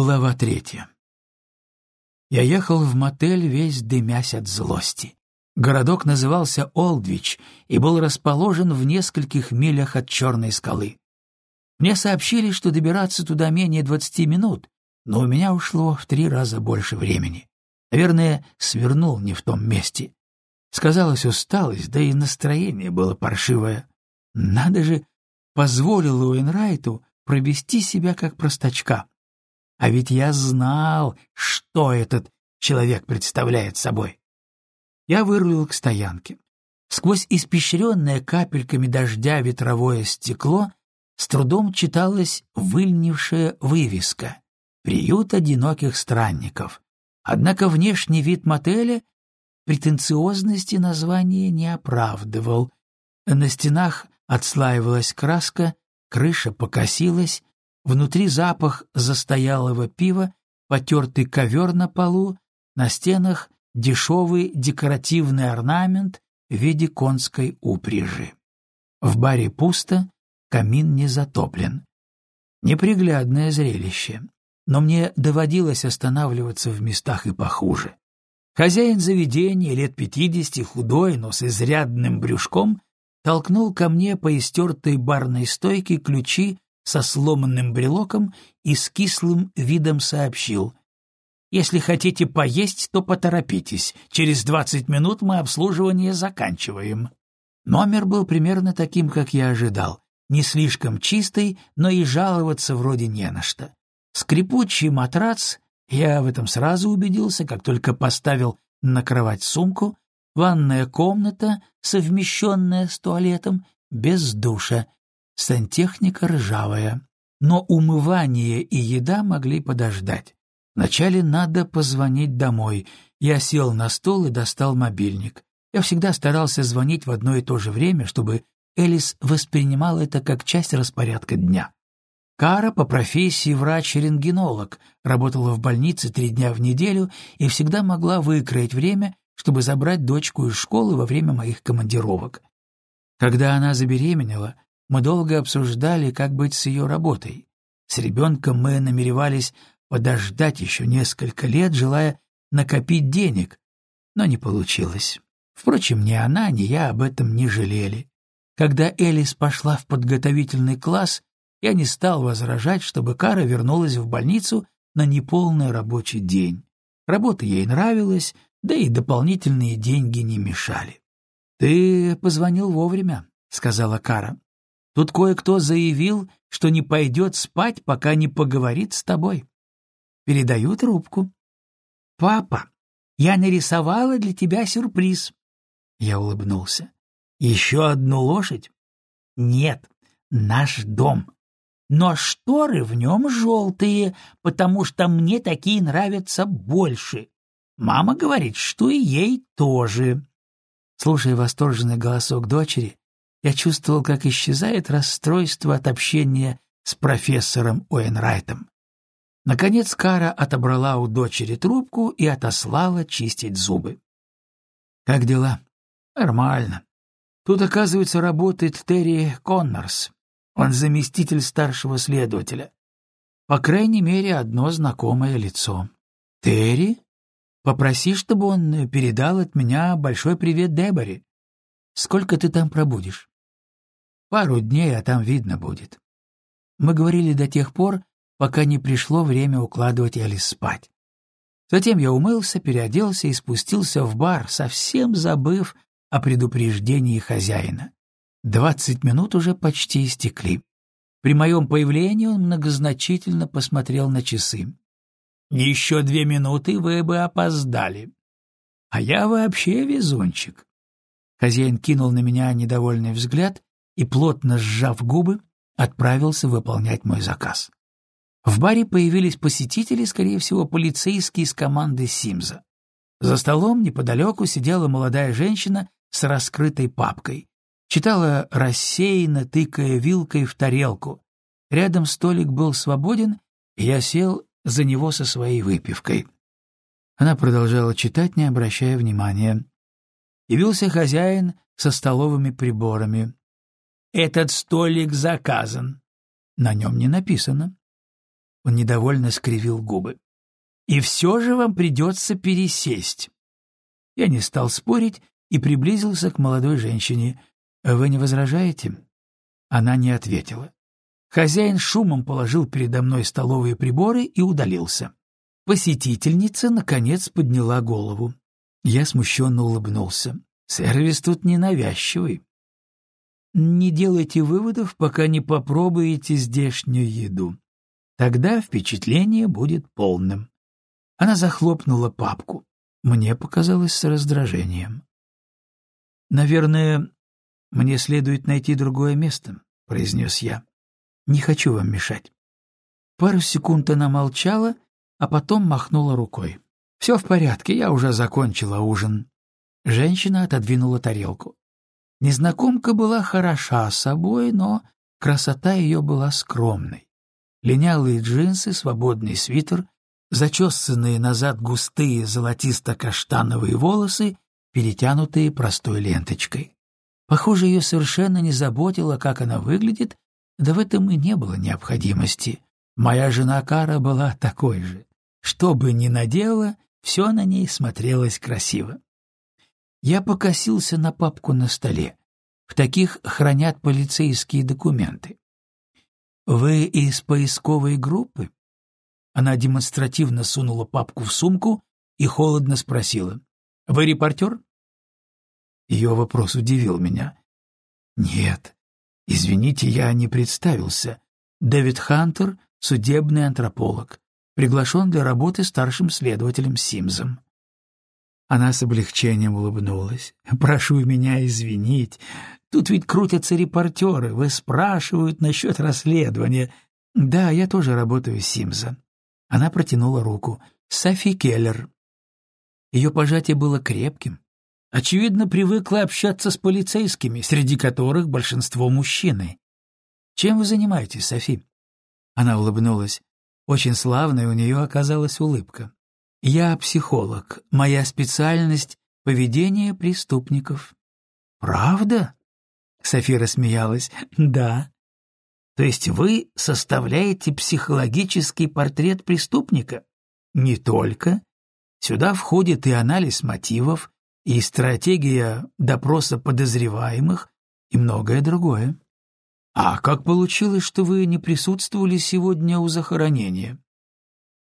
Глава третья. Я ехал в мотель, весь дымясь от злости. Городок назывался Олдвич и был расположен в нескольких милях от Черной скалы. Мне сообщили, что добираться туда менее двадцати минут, но у меня ушло в три раза больше времени. Наверное, свернул не в том месте. Сказалась усталость, да и настроение было паршивое. Надо же, позволил Уэнрайту провести себя как простачка. А ведь я знал, что этот человек представляет собой. Я вырулил к стоянке. Сквозь испещренное капельками дождя ветровое стекло с трудом читалась выльнившая вывеска «Приют одиноких странников». Однако внешний вид мотеля претенциозности названия не оправдывал. На стенах отслаивалась краска, крыша покосилась, Внутри запах застоялого пива, потертый ковер на полу, на стенах дешевый декоративный орнамент в виде конской упряжи. В баре пусто, камин не затоплен. Неприглядное зрелище, но мне доводилось останавливаться в местах и похуже. Хозяин заведения, лет пятидесяти, худой, но с изрядным брюшком, толкнул ко мне по истертой барной стойке ключи со сломанным брелоком и с кислым видом сообщил. «Если хотите поесть, то поторопитесь. Через двадцать минут мы обслуживание заканчиваем». Номер был примерно таким, как я ожидал. Не слишком чистый, но и жаловаться вроде не на что. Скрипучий матрац, я в этом сразу убедился, как только поставил на кровать сумку, ванная комната, совмещенная с туалетом, без душа, сантехника ржавая. Но умывание и еда могли подождать. Вначале надо позвонить домой. Я сел на стол и достал мобильник. Я всегда старался звонить в одно и то же время, чтобы Элис воспринимала это как часть распорядка дня. Кара по профессии врач-рентгенолог, работала в больнице три дня в неделю и всегда могла выкроить время, чтобы забрать дочку из школы во время моих командировок. Когда она забеременела, мы долго обсуждали, как быть с ее работой. С ребенком мы намеревались подождать еще несколько лет, желая накопить денег, но не получилось. Впрочем, ни она, ни я об этом не жалели. Когда Элис пошла в подготовительный класс, я не стал возражать, чтобы Кара вернулась в больницу на неполный рабочий день. Работа ей нравилась, да и дополнительные деньги не мешали. — Ты позвонил вовремя, — сказала Кара. Тут кое-кто заявил, что не пойдет спать, пока не поговорит с тобой. Передаю трубку. «Папа, я нарисовала для тебя сюрприз». Я улыбнулся. «Еще одну лошадь?» «Нет, наш дом. Но шторы в нем желтые, потому что мне такие нравятся больше. Мама говорит, что и ей тоже». Слушая восторженный голосок дочери, я чувствовал, как исчезает расстройство от общения с профессором Уэнрайтом. Наконец Кара отобрала у дочери трубку и отослала чистить зубы. «Как дела?» «Нормально. Тут, оказывается, работает Терри Коннорс. Он заместитель старшего следователя. По крайней мере, одно знакомое лицо. Терри? Попроси, чтобы он передал от меня большой привет Деборе. Сколько ты там пробудешь? Пару дней, а там видно будет. Мы говорили до тех пор, пока не пришло время укладывать Элис спать. Затем я умылся, переоделся и спустился в бар, совсем забыв о предупреждении хозяина. Двадцать минут уже почти истекли. При моем появлении он многозначительно посмотрел на часы. «Еще две минуты вы бы опоздали. А я вообще везунчик. Хозяин кинул на меня недовольный взгляд и, плотно сжав губы, отправился выполнять мой заказ. В баре появились посетители, скорее всего, полицейские из команды Симза. За столом неподалеку сидела молодая женщина с раскрытой папкой. Читала рассеянно, тыкая вилкой в тарелку. Рядом столик был свободен, и я сел за него со своей выпивкой. Она продолжала читать, не обращая внимания. Явился хозяин со столовыми приборами. «Этот столик заказан». На нем не написано. Он недовольно скривил губы. «И все же вам придется пересесть». Я не стал спорить и приблизился к молодой женщине. «Вы не возражаете?» Она не ответила. Хозяин шумом положил передо мной столовые приборы и удалился. Посетительница, наконец, подняла голову. Я смущенно улыбнулся. Сервис тут ненавязчивый. Не делайте выводов, пока не попробуете здешнюю еду. Тогда впечатление будет полным. Она захлопнула папку. Мне показалось с раздражением. «Наверное, мне следует найти другое место», — произнес я. «Не хочу вам мешать». Пару секунд она молчала, а потом махнула рукой. «Все в порядке, я уже закончила ужин». Женщина отодвинула тарелку. Незнакомка была хороша собой, но красота ее была скромной. Линялые джинсы, свободный свитер, зачесанные назад густые золотисто-каштановые волосы, перетянутые простой ленточкой. Похоже, ее совершенно не заботило, как она выглядит, да в этом и не было необходимости. Моя жена Кара была такой же. Что бы ни надела, все на ней смотрелось красиво. Я покосился на папку на столе. В таких хранят полицейские документы. «Вы из поисковой группы?» Она демонстративно сунула папку в сумку и холодно спросила. «Вы репортер?» Ее вопрос удивил меня. «Нет, извините, я не представился. Дэвид Хантер, судебный антрополог, приглашен для работы старшим следователем Симзом». Она с облегчением улыбнулась. «Прошу меня извинить. Тут ведь крутятся репортеры, вы спрашивают насчет расследования. Да, я тоже работаю с Симза». Она протянула руку. «Софи Келлер». Ее пожатие было крепким. Очевидно, привыкла общаться с полицейскими, среди которых большинство мужчины. «Чем вы занимаетесь, Софи?» Она улыбнулась. Очень славной у нее оказалась улыбка. Я психолог. Моя специальность — поведение преступников. Правда? София рассмеялась. Да. То есть вы составляете психологический портрет преступника? Не только. Сюда входит и анализ мотивов, и стратегия допроса подозреваемых, и многое другое. А как получилось, что вы не присутствовали сегодня у захоронения?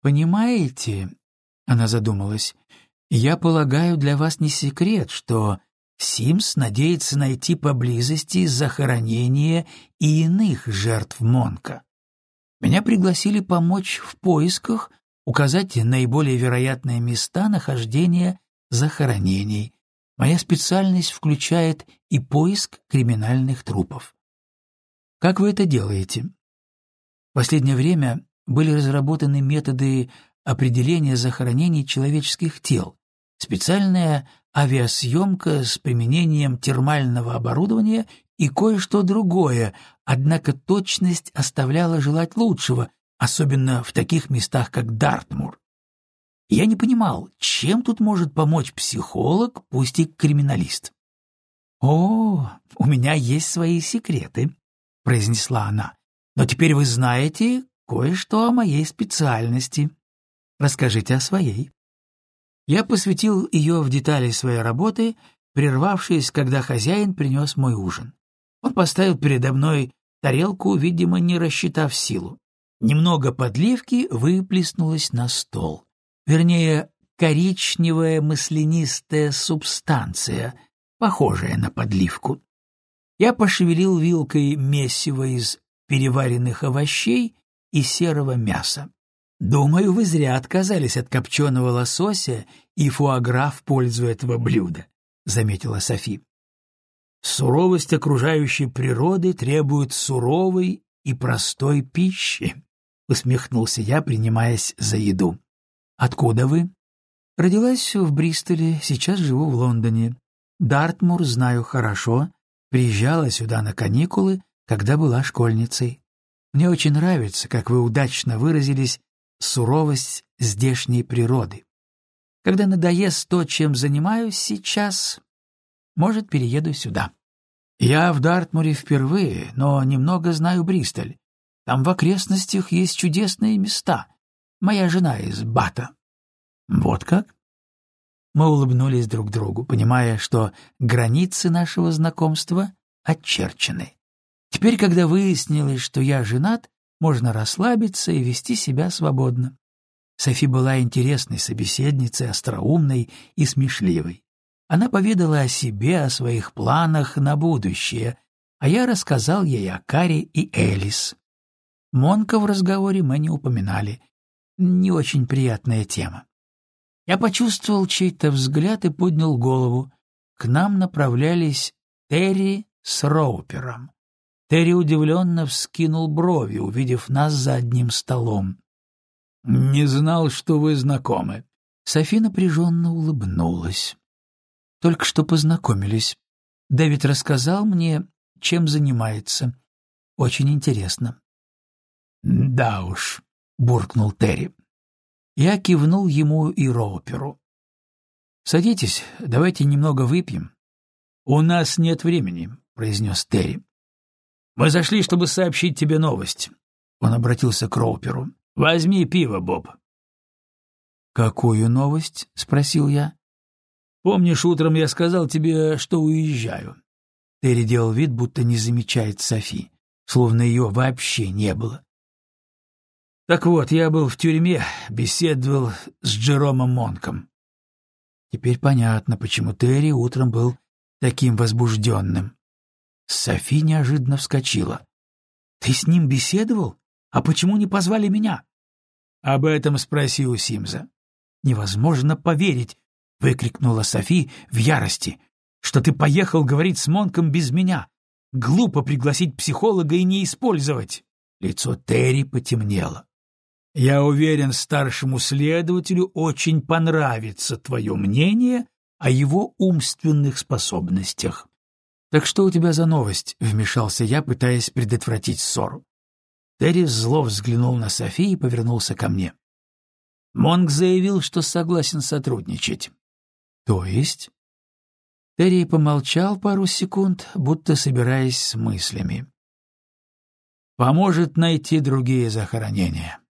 Понимаете, она задумалась. «Я полагаю, для вас не секрет, что Симс надеется найти поблизости захоронения и иных жертв Монка. Меня пригласили помочь в поисках, указать наиболее вероятные места нахождения захоронений. Моя специальность включает и поиск криминальных трупов. Как вы это делаете? В последнее время были разработаны методы определение захоронений человеческих тел, специальная авиасъемка с применением термального оборудования и кое-что другое, однако точность оставляла желать лучшего, особенно в таких местах, как Дартмур. Я не понимал, чем тут может помочь психолог, пусть и криминалист. «О, у меня есть свои секреты», — произнесла она. «Но теперь вы знаете кое-что о моей специальности. Расскажите о своей». Я посвятил ее в детали своей работы, прервавшись, когда хозяин принес мой ужин. Он поставил передо мной тарелку, видимо, не рассчитав силу. Немного подливки выплеснулось на стол. Вернее, коричневая маслянистая субстанция, похожая на подливку. Я пошевелил вилкой месиво из переваренных овощей и серого мяса. Думаю, вы зря отказались от копченого лосося и фуагра в пользу этого блюда, — заметила Софи. Суровость окружающей природы требует суровой и простой пищи, — усмехнулся я, принимаясь за еду. Откуда вы? Родилась в Бристоле, сейчас живу в Лондоне. Дартмур знаю хорошо, приезжала сюда на каникулы, когда была школьницей. Мне очень нравится, как вы удачно выразились, суровость здешней природы. Когда надоест то, чем занимаюсь сейчас, может, перееду сюда. Я в Дартмуре впервые, но немного знаю Бристоль. Там в окрестностях есть чудесные места. Моя жена из Бата». «Вот как?» Мы улыбнулись друг другу, понимая, что границы нашего знакомства очерчены. Теперь, когда выяснилось, что я женат, можно расслабиться и вести себя свободно. Софи была интересной собеседницей, остроумной и смешливой. Она поведала о себе, о своих планах на будущее, а я рассказал ей о Каре и Элис. Монка в разговоре мы не упоминали. Не очень приятная тема. Я почувствовал чей-то взгляд и поднял голову. К нам направлялись Терри с Роупером. Терри удивленно вскинул брови, увидев нас за одним столом. «Не знал, что вы знакомы». Софи напряженно улыбнулась. «Только что познакомились. Дэвид рассказал мне, чем занимается. Очень интересно». «Да уж», — буркнул Терри. Я кивнул ему и Роуперу. «Садитесь, давайте немного выпьем». «У нас нет времени», — произнес Терри. «Мы зашли, чтобы сообщить тебе новость». Он обратился к Роуперу. «Возьми пиво, Боб». «Какую новость?» — спросил я. «Помнишь, утром я сказал тебе, что уезжаю?» Терри делал вид, будто не замечает Софи, словно ее вообще не было. Так вот, я был в тюрьме, беседовал с Джеромом Монком. Теперь понятно, почему Терри утром был таким возбужденным. Софи неожиданно вскочила. «Ты с ним беседовал? А почему не позвали меня?» «Об этом спроси у Симза». «Невозможно поверить!» — выкрикнула Софи в ярости. «Что ты поехал говорить с Монком без меня? Глупо пригласить психолога и не использовать!» Лицо Терри потемнело. Я уверен, старшему следователю очень понравится твое мнение о его умственных способностях. Так что у тебя за новость? вмешался я, пытаясь предотвратить ссору. Терри зло взглянул на Софи и повернулся ко мне. Монг заявил, что согласен сотрудничать. То есть? Терри помолчал пару секунд, будто собираясь с мыслями. Поможет найти другие захоронения.